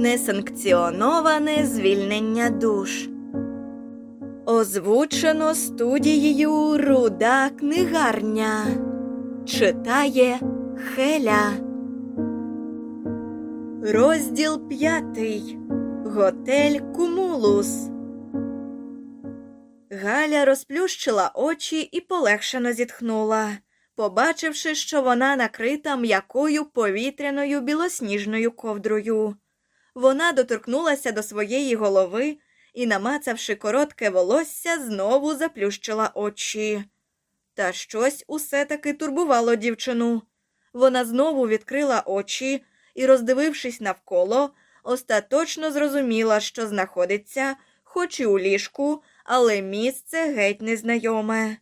Несанкціоноване звільнення душ. Озвучено студією Руда книгарня. Читає Хеля. Розділ п'ятий. Готель Кумулус. Галя розплющила очі і полегшено зітхнула, побачивши, що вона накрита м'якою повітряною білосніжною ковдрою. Вона доторкнулася до своєї голови і, намацавши коротке волосся, знову заплющила очі. Та щось усе таки турбувало дівчину. Вона знову відкрила очі і, роздивившись навколо, остаточно зрозуміла, що знаходиться, хоч і у ліжку, але місце геть незнайоме.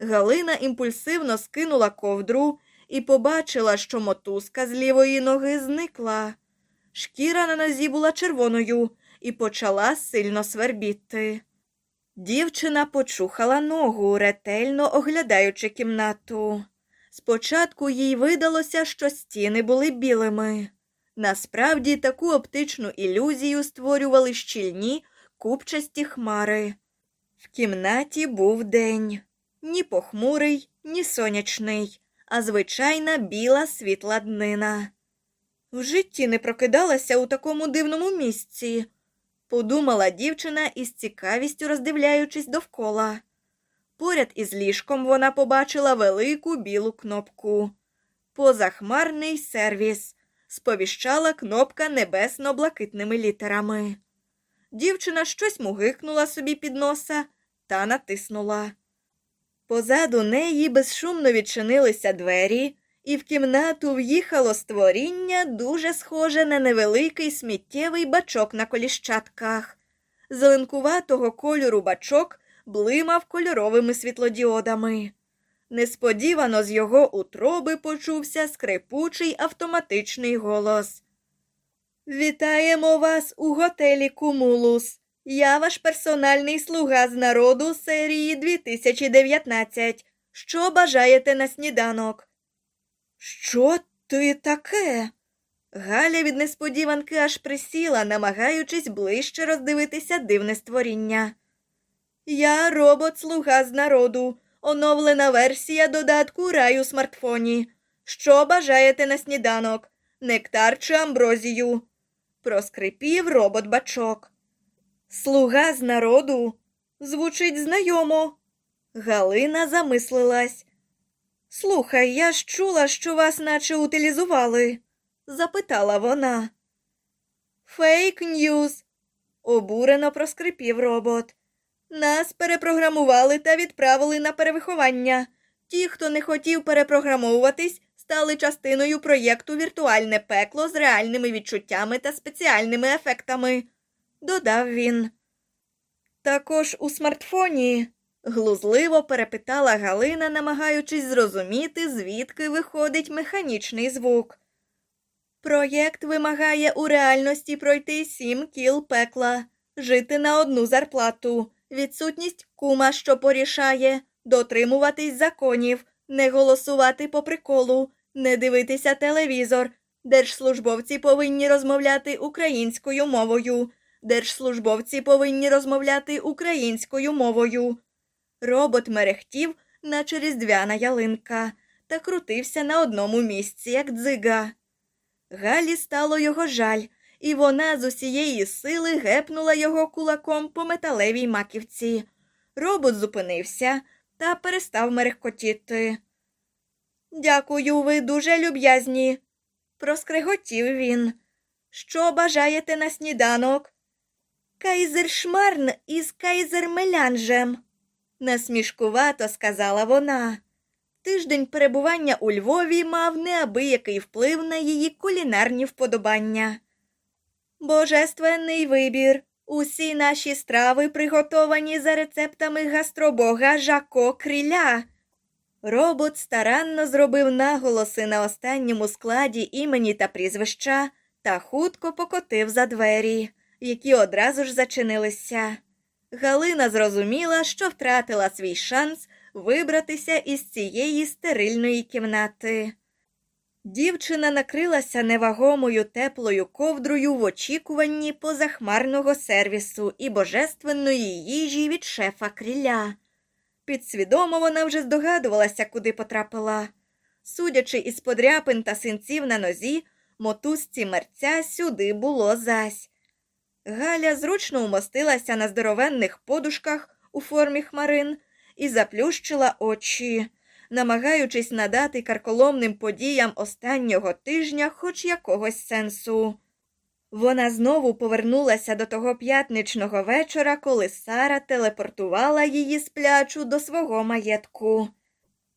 Галина імпульсивно скинула ковдру і побачила, що мотузка з лівої ноги зникла. Шкіра на нозі була червоною і почала сильно свербіти. Дівчина почухала ногу, ретельно оглядаючи кімнату. Спочатку їй видалося, що стіни були білими. Насправді таку оптичну ілюзію створювали щільні купчасті хмари. В кімнаті був день ні похмурий, ні сонячний, а звичайна біла світла днина. В житті не прокидалася у такому дивному місці, подумала дівчина із цікавістю роздивляючись довкола. Поряд із ліжком вона побачила велику білу кнопку. Позахмарний сервіс сповіщала кнопка небесно-блакитними літерами. Дівчина щось мугикнула собі під носа та натиснула. Позаду неї безшумно відчинилися двері, і в кімнату в'їхало створіння, дуже схоже на невеликий сміттєвий бачок на коліщатках. Зеленкуватого кольору бачок блимав кольоровими світлодіодами. Несподівано з його утроби почувся скрипучий автоматичний голос. Вітаємо вас у готелі Кумулус. Я ваш персональний слуга з народу серії 2019. Що бажаєте на сніданок? Що ти таке? Галя від несподіванки аж присіла, намагаючись ближче роздивитися дивне створіння. Я робот-слуга з народу, оновлена версія додатку раю смартфоні. Що бажаєте на сніданок? Нектар чи амброзію? Проскрипів робот бачок. Слуга з народу звучить знайомо. Галина замислилась. Слухай, я ж чула, що вас наче утилізували, запитала вона. Фейк ньюз, обурено проскрипів робот. Нас перепрограмували та відправили на перевиховання. Ті, хто не хотів перепрограмовуватись, стали частиною проєкту Віртуальне пекло з реальними відчуттями та спеціальними ефектами, додав він. Також у смартфоні, глузливо перепитала Галина, намагаючись зрозуміти, звідки виходить механічний звук. Проєкт вимагає у реальності пройти сім кіл пекла, жити на одну зарплату, відсутність кума, що порішає, дотримуватись законів, не голосувати по приколу, не дивитися телевізор. Держслужбовці повинні розмовляти українською мовою. Держслужбовці повинні розмовляти українською мовою. Робот мерехтів, наче різдвяна ялинка, та крутився на одному місці, як дзига. Галі стало його жаль, і вона з усієї сили гепнула його кулаком по металевій маківці. Робот зупинився та перестав мерехкотіти. Дякую, ви дуже люб'язні, проскриготів він. Що бажаєте на сніданок? Кайзершмарн із кайзермелянжем, насмішкувато сказала вона. Тиждень перебування у Львові мав неабиякий вплив на її кулінарні вподобання. Божественний вибір, Усі наші страви приготовані за рецептами гастробога Жако Криля. Робот старанно зробив наголоси на останньому складі імені та прізвища та хутко покотив за двері, які одразу ж зачинилися. Галина зрозуміла, що втратила свій шанс вибратися із цієї стерильної кімнати. Дівчина накрилася невагомою теплою ковдрою в очікуванні позахмарного сервісу і божественної їжі від шефа кріля. Підсвідомо вона вже здогадувалася, куди потрапила. Судячи із подряпин та синців на нозі, мотузці мерця сюди було зась. Галя зручно умостилася на здоровенних подушках у формі хмарин і заплющила очі, намагаючись надати карколомним подіям останнього тижня хоч якогось сенсу. Вона знову повернулася до того п'ятничного вечора, коли Сара телепортувала її сплячу до свого маєтку.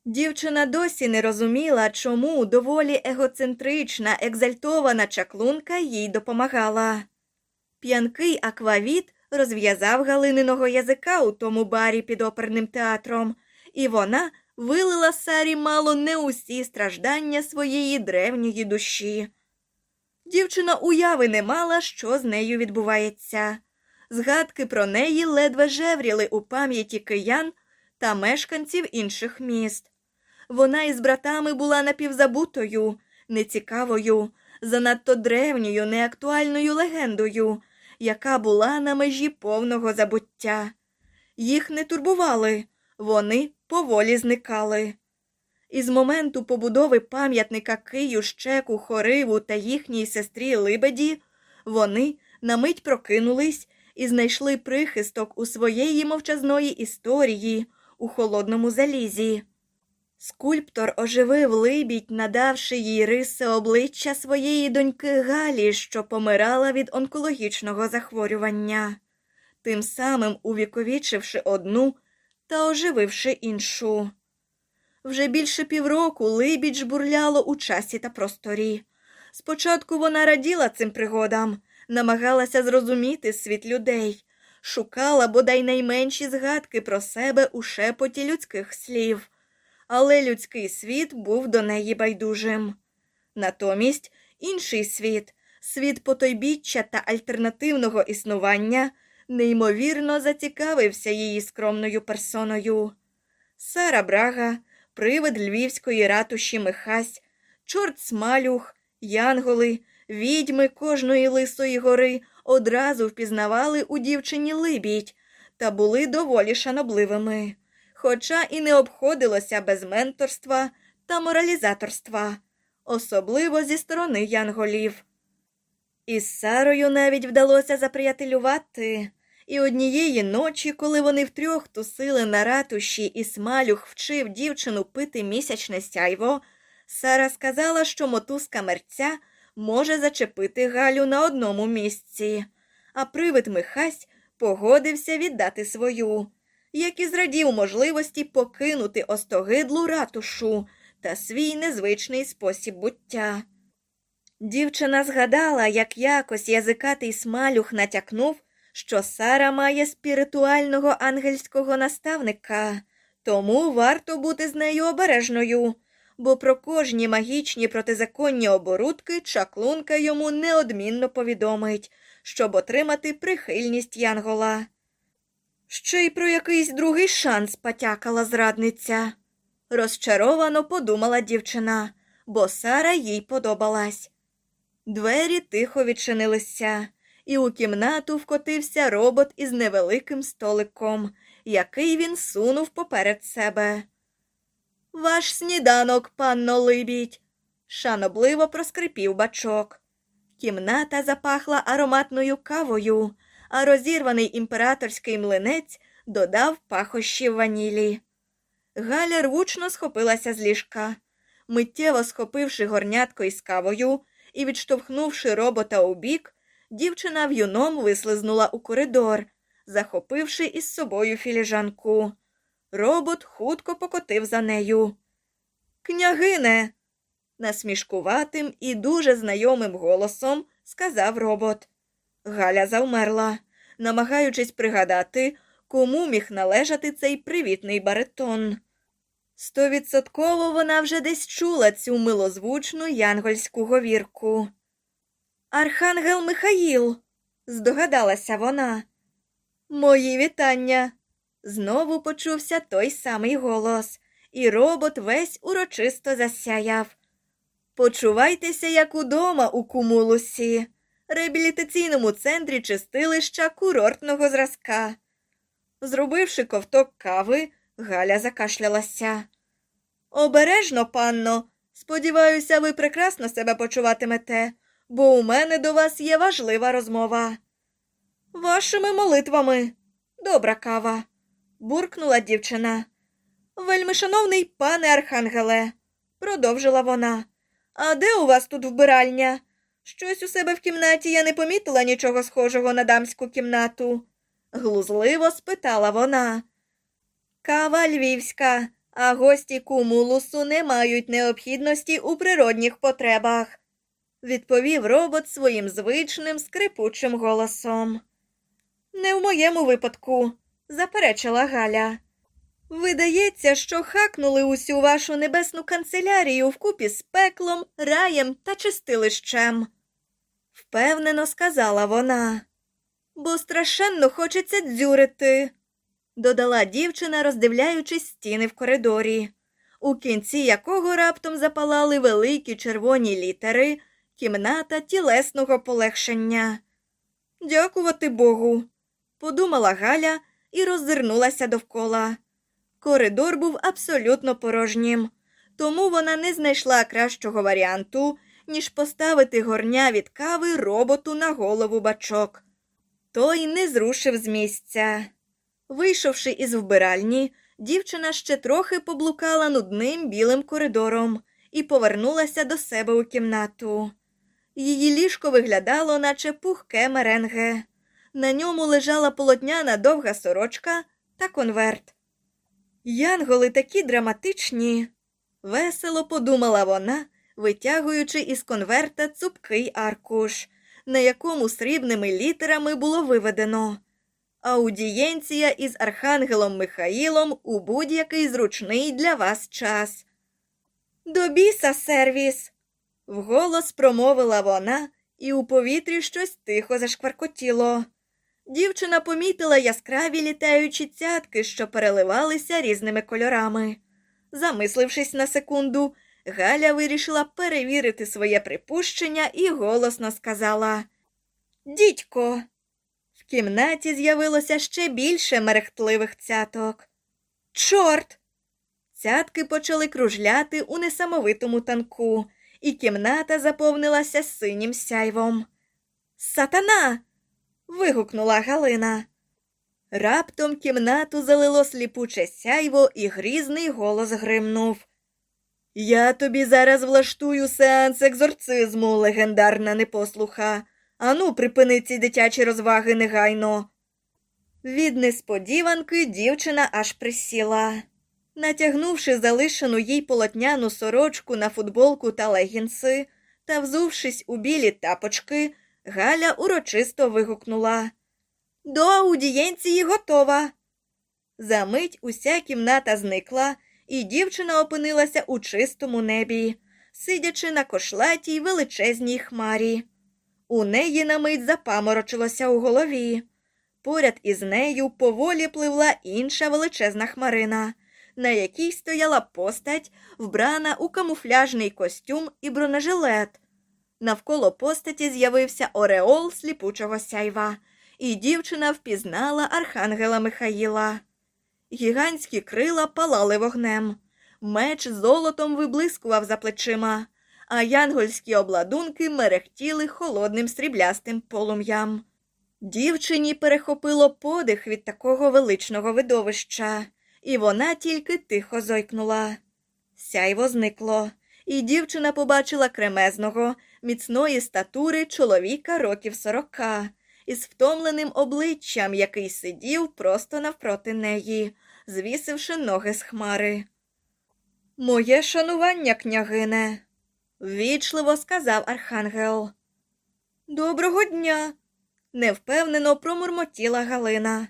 Дівчина досі не розуміла, чому доволі егоцентрична, екзальтована чаклунка їй допомагала. П'янкий аквавіт розв'язав галининого язика у тому барі під оперним театром, і вона вилила Сарі мало не усі страждання своєї древньої душі. Дівчина уяви не мала, що з нею відбувається. Згадки про неї ледве жевріли у пам'яті киян та мешканців інших міст. Вона із братами була напівзабутою, нецікавою, занадто древньою, неактуальною легендою, яка була на межі повного забуття. Їх не турбували, вони поволі зникали. Із моменту побудови пам'ятника Кию, Щеку, Хориву та їхній сестрі Либеді вони на мить прокинулись і знайшли прихисток у своєї мовчазної історії у холодному залізі. Скульптор оживив либідь, надавши їй риси обличчя своєї доньки Галі, що помирала від онкологічного захворювання, тим самим увіковічивши одну та ожививши іншу. Вже більше півроку либідь жбурляло у часі та просторі. Спочатку вона раділа цим пригодам, намагалася зрозуміти світ людей, шукала бодай найменші згадки про себе у шепоті людських слів, але людський світ був до неї байдужим. Натомість інший світ, світ потойбіччя та альтернативного існування, неймовірно зацікавився її скромною персоною. Сара Брага привид львівської ратуші Михась, чорт смалюх, янголи, відьми кожної лисої гори одразу впізнавали у дівчині либідь та були доволі шанобливими, хоча і не обходилося без менторства та моралізаторства, особливо зі сторони янголів. Із Сарою навіть вдалося заприятелювати. І однієї ночі, коли вони втрьох тусили на ратуші і смалюх вчив дівчину пити місячне сяйво, Сара сказала, що мотузка мерця може зачепити Галю на одному місці, а привид Михась погодився віддати свою, як і зрадів можливості покинути остогидлу ратушу та свій незвичний спосіб буття. Дівчина згадала, як якось язикатий смалюх натякнув що Сара має спіритуального ангельського наставника, тому варто бути з нею обережною, бо про кожні магічні протизаконні оборудки чаклунка йому неодмінно повідомить, щоб отримати прихильність Янгола. Ще й про якийсь другий шанс потякала зрадниця. Розчаровано подумала дівчина, бо Сара їй подобалась. Двері тихо відчинилися і у кімнату вкотився робот із невеликим столиком, який він сунув поперед себе. Ваш сніданок, панно Либідь, шанобливо проскрипів бачок. Кімната запахла ароматною кавою, а розірваний імператорський млинець додав пахощів ванілі. Галя рвучно схопилася з ліжка. Миттєво схопивши горнятко із кавою і відштовхнувши робота у бік, дівчина в'юном вислизнула у коридор, захопивши із собою філіжанку. Робот хутко покотив за нею. Княгине, насмішкуватим і дуже знайомим голосом сказав робот. Галя завмерла. намагаючись пригадати, кому міг належати цей привітний баритон. Стовідсотково вона вже десь чула цю милозвучну янгольську говірку. Архангел Михаїл, здогадалася вона. Мої вітання. Знову почувся той самий голос, і робот весь урочисто засяяв. Почувайтеся, як удома у кумулусі, реабілітаційному центрі чистилища курортного зразка. Зробивши ковток кави, Галя закашлялася. Обережно, панно, сподіваюся, ви прекрасно себе почуватимете, бо у мене до вас є важлива розмова. Вашими молитвами. Добра кава, буркнула дівчина. Вельми шановний пане Архангеле, продовжила вона. А де у вас тут вбиральня? Щось у себе в кімнаті я не помітила нічого схожого на дамську кімнату. Глузливо спитала вона. Кава львівська, а гості кумулусу не мають необхідності у природних потребах, відповів робот своїм звичним скрипучим голосом. Не в моєму випадку, заперечила Галя. Видається, що хакнули усю вашу небесну канцелярію вкупі з пеклом, раєм та чистилищем. Впевнено сказала вона, бо страшенно хочеться дзюрити, додала дівчина, роздивляючись стіни в коридорі, у кінці якого раптом запалали великі червоні літери кімната тілесного полегшення. Дякувати Богу, подумала Галя і роззирнулася довкола. Коридор був абсолютно порожнім, тому вона не знайшла кращого варіанту, ніж поставити горня від кави роботу на голову бачок. Той не зрушив з місця. Вийшовши із вбиральні, дівчина ще трохи поблукала нудним білим коридором і повернулася до себе у кімнату. Її ліжко виглядало, наче пухке меренге. На ньому лежала полотняна довга сорочка та конверт. Янголи такі драматичні, весело подумала вона, витягуючи із конверта цупкий аркуш, на якому срібними літерами було виведено аудієнція із Архангелом Михаїлом у будь-який зручний для вас час. До біса, сервіс. вголос промовила вона, і у повітрі щось тихо зашкваркотіло. Дівчина помітила яскраві літаючі цятки, що переливалися різними кольорами. Замислившись на секунду, Галя вирішила перевірити своє припущення і голосно сказала Дідько. В кімнаті з'явилося ще більше мерехтливих цяток. Чорт. Цятки почали кружляти у несамовитому танку, і кімната заповнилася синім сяйвом. Сатана вигукнула Галина. Раптом кімнату залило сліпуче сяйво, і грізний голос гримнув. Я тобі зараз влаштую сеанс екзорцизму, легендарна непослуха. Ану, припини ці дитячі розваги негайно. Від несподіванки дівчина аж присіла. Натягнувши залишену їй полотняну сорочку на футболку та легінси та взувшись у білі тапочки, Галя урочисто вигукнула До аудієнції готова. Замить уся кімната зникла, і дівчина опинилася у чистому небі, сидячи на кошлатій величезній хмарі. У неї на мить запаморочилося у голові. Поряд із нею поволі пливла інша величезна хмарина, на якій стояла постать, вбрана у камуфляжний костюм і бронежилет. Навколо постаті з'явився ореол сліпучого сяйва, і дівчина впізнала архангела Михаїла. Гігантські крила палали вогнем, меч золотом виблискував за плечима, а янгольські обладунки мерехтіли холодним сріблястим полум'ям. Дівчині перехопило подих від такого величного видовища, і вона тільки тихо зойкнула. Сяйво зникло, і дівчина побачила кремезного, міцної статури чоловіка років сорока, із втомленим обличчям, який сидів просто навпроти неї, звісивши ноги з хмари. Моє шанування, княгине, ввічливо сказав архангел. Доброго дня, невпевнено промурмотіла Галина.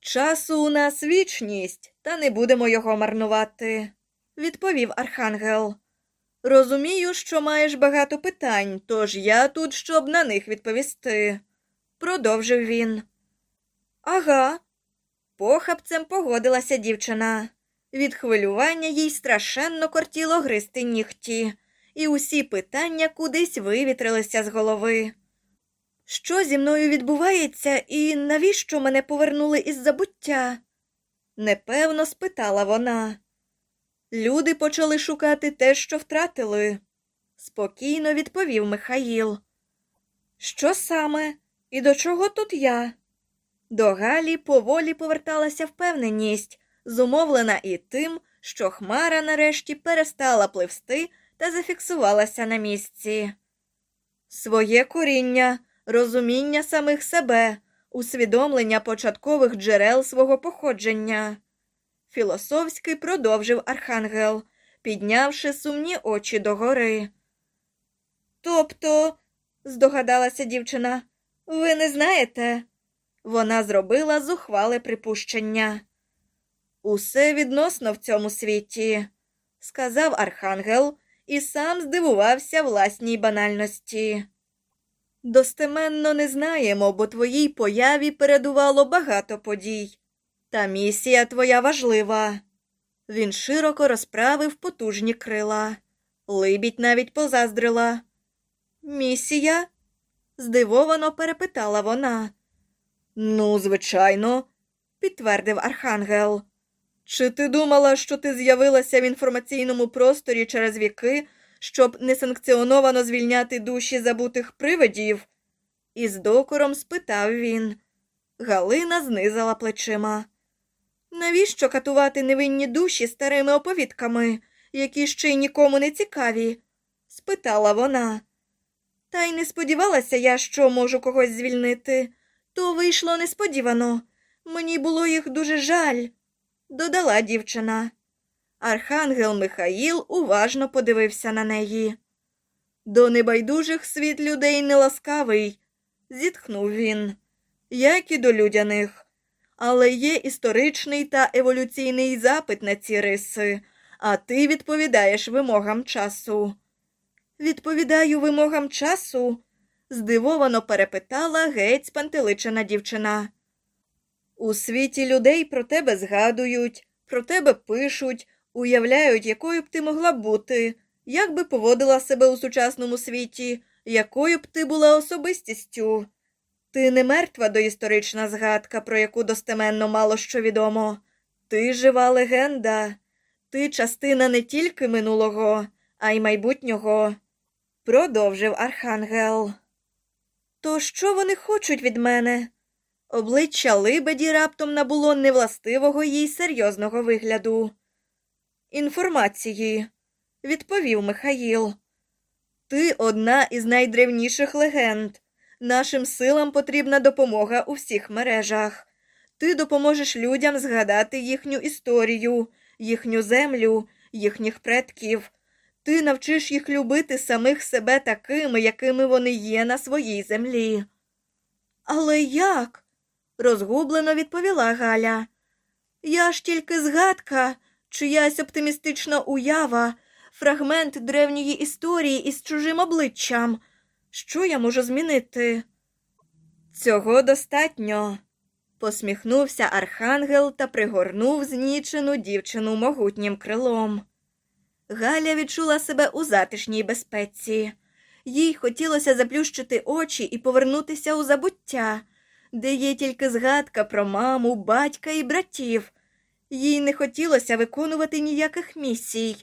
Часу у нас вічність, та не будемо його марнувати, відповів Архангел. Розумію, що маєш багато питань, тож я тут, щоб на них відповісти, продовжив він. Ага. Похапцем погодилася дівчина. Від хвилювання їй страшенно кортіло гризти нігті, і усі питання кудись вивітрилися з голови. Що зі мною відбувається і навіщо мене повернули із забуття? непевно спитала вона. Люди почали шукати те, що втратили, спокійно відповів Михаїл. Що саме? І до чого тут я? До Галі поволі поверталася впевненість, зумовлена і тим, що Хмара нарешті перестала пливсти та зафіксувалася на місці. Своє коріння, розуміння самих себе, усвідомлення початкових джерел свого походження. Філософськи продовжив архангел, піднявши сумні очі догори. Тобто, здогадалася дівчина, ви не знаєте? Вона зробила зухвале припущення. Усе відносно в цьому світі, сказав архангел і сам здивувався власній банальності. Достеменно не знаємо, бо твоїй появі передувало багато подій. Та місія твоя важлива. Він широко розправив потужні крила. Либідь навіть позаздрила. Місія? здивовано перепитала вона. Ну, звичайно, підтвердив архангел. Чи ти думала, що ти з'явилася в інформаційному просторі через віки, щоб несанкціоновано звільняти душі забутих привидів? Із докором спитав він. Галина знизала плечима. Навіщо катувати невинні душі старими оповідками, які ще й нікому не цікаві? спитала вона. Та й не сподівалася я, що можу когось звільнити. То вийшло несподівано. Мені було їх дуже жаль, додала дівчина. Архангел Михаїл уважно подивився на неї. До небайдужих світ людей неласкавий, зітхнув він, як і до людяних. Але є історичний та еволюційний запит на ці риси, а ти відповідаєш вимогам часу. Відповідаю вимогам часу? здивовано перепитала геть спантеличена дівчина. У світі людей про тебе згадують, про тебе пишуть, уявляють, якою б ти могла бути, як би поводила себе у сучасному світі, якою б ти була особистістю. Ти не мертва доісторична згадка, про яку достеменно мало що відомо. Ти жива легенда, ти частина не тільки минулого, а й майбутнього, продовжив архангел. То що вони хочуть від мене? Обличчя Либеді раптом набуло невластивого їй серйозного вигляду. Інформації, відповів Михаїл. Ти одна із найдревніших легенд. Нашим силам потрібна допомога у всіх мережах. Ти допоможеш людям згадати їхню історію, їхню землю, їхніх предків. Ти навчиш їх любити самих себе такими, якими вони є на своїй землі. Але як? розгублено відповіла Галя. Я ж тільки згадка, чиясь оптимістична уява, фрагмент древньої історії із чужим обличчям. Що я можу змінити? Цього достатньо, посміхнувся архангел та пригорнув знічену дівчину могутнім крилом. Галя відчула себе у затишній безпеці. Їй хотілося заплющити очі і повернутися у забуття, де є тільки згадка про маму, батька і братів. Їй не хотілося виконувати ніяких місій.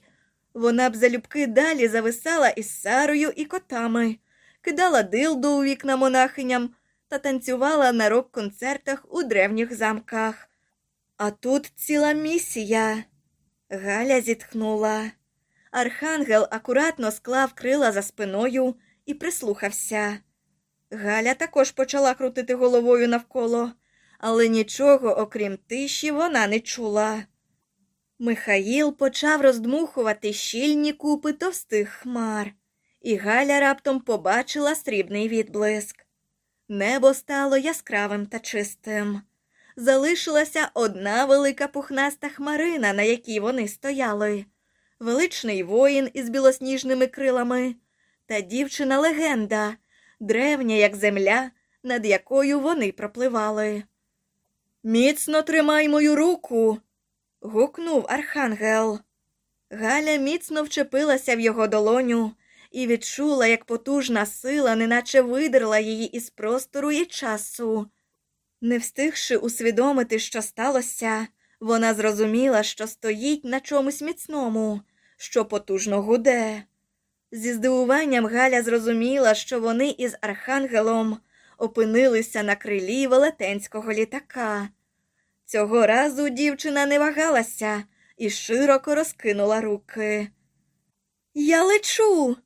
Вона б залюбки далі зависала із Сарою і котами, кидала дилду у вікна монахиням та танцювала на рок-концертах у древніх замках. А тут ціла місія. Галя зітхнула. Архангел акуратно склав крила за спиною і прислухався. Галя також почала крутити головою навколо, але нічого, окрім тиші, вона не чула. Михаїл почав роздмухувати щільні купи товстих хмар, і Галя раптом побачила срібний відблиск. Небо стало яскравим та чистим. Залишилася одна велика пухнаста хмарина, на якій вони стояли, величний воїн із білосніжними крилами та дівчина легенда, древня, як земля, над якою вони пропливали. Міцно тримай мою руку. гукнув архангел. Галя міцно вчепилася в його долоню і відчула, як потужна сила, неначе видерла її із простору і часу. Не встигши усвідомити, що сталося, вона зрозуміла, що стоїть на чомусь міцному, що потужно гуде. Зі здивуванням Галя зрозуміла, що вони із архангелом опинилися на крилі велетенського літака. Цього разу дівчина не вагалася і широко розкинула руки. Я лечу.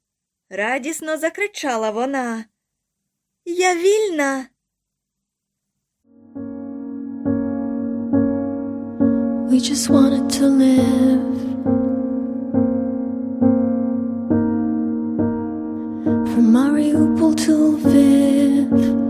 Радісно закричала вона. Я вільна. We just wanted to live. From Mariupol to Lviv.